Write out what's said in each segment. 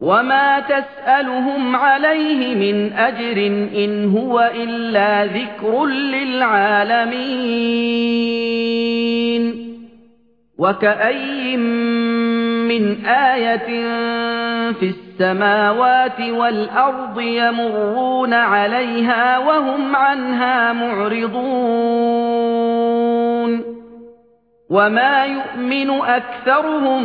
وما تسألهم عليه من أجر إن هو إلا ذكر للعالمين وكأي من آية في السماوات والأرض يمرون عليها وهم عنها معرضون وما يؤمن أكثرهم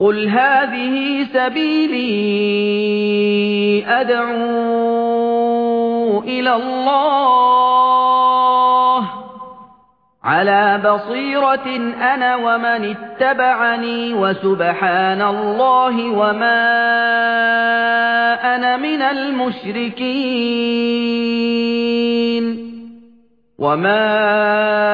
قل هذه سبيلي أدعو إلى الله على بصيرة أنا ومن اتبعني وسبحان الله وما أنا من المشركين وما